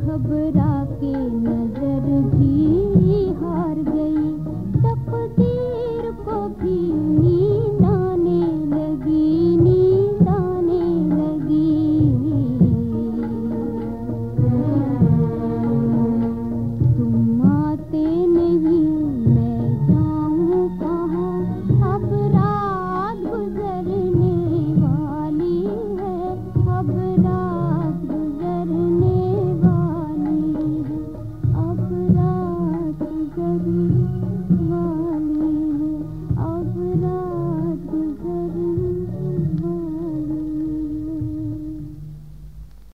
घबरा के नज़र भी